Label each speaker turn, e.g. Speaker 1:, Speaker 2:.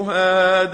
Speaker 1: قطوفها